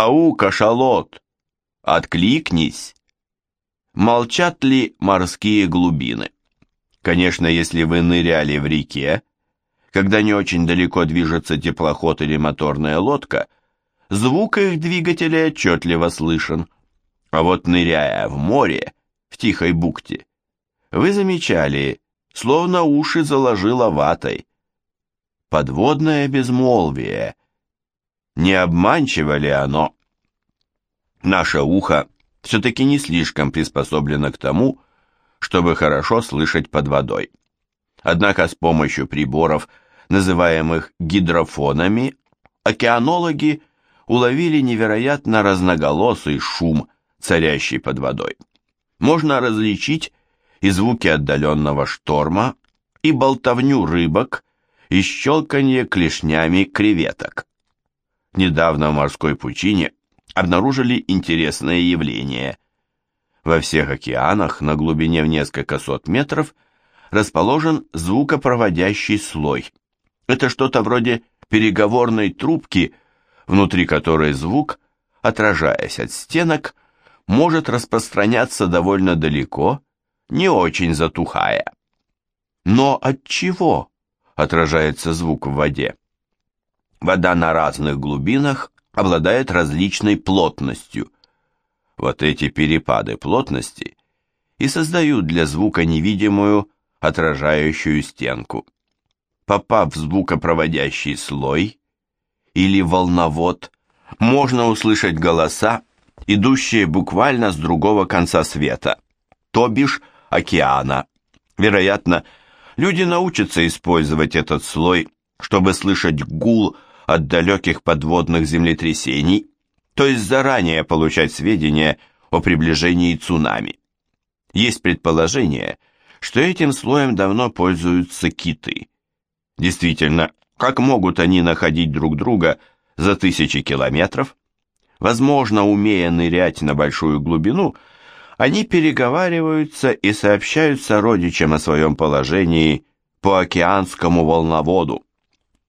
«Ау, кашалот! Откликнись!» Молчат ли морские глубины? Конечно, если вы ныряли в реке, когда не очень далеко движется теплоход или моторная лодка, звук их двигателя отчетливо слышен. А вот ныряя в море, в тихой бухте, вы замечали, словно уши заложило ватой. Подводное безмолвие. Не обманчиво ли оно? Наше ухо все-таки не слишком приспособлено к тому, чтобы хорошо слышать под водой. Однако с помощью приборов, называемых гидрофонами, океанологи уловили невероятно разноголосый шум, царящий под водой. Можно различить и звуки отдаленного шторма, и болтовню рыбок, и щелканье клешнями креветок. Недавно в морской пучине обнаружили интересное явление. Во всех океанах на глубине в несколько сот метров расположен звукопроводящий слой. Это что-то вроде переговорной трубки, внутри которой звук, отражаясь от стенок, может распространяться довольно далеко, не очень затухая. Но от чего отражается звук в воде? Вода на разных глубинах обладает различной плотностью. Вот эти перепады плотности и создают для звука невидимую отражающую стенку. Попав в звукопроводящий слой или волновод, можно услышать голоса, идущие буквально с другого конца света, то бишь океана. Вероятно, люди научатся использовать этот слой, чтобы слышать гул от далеких подводных землетрясений, то есть заранее получать сведения о приближении цунами. Есть предположение, что этим слоем давно пользуются киты. Действительно, как могут они находить друг друга за тысячи километров? Возможно, умея нырять на большую глубину, они переговариваются и сообщают сородичам о своем положении по океанскому волноводу.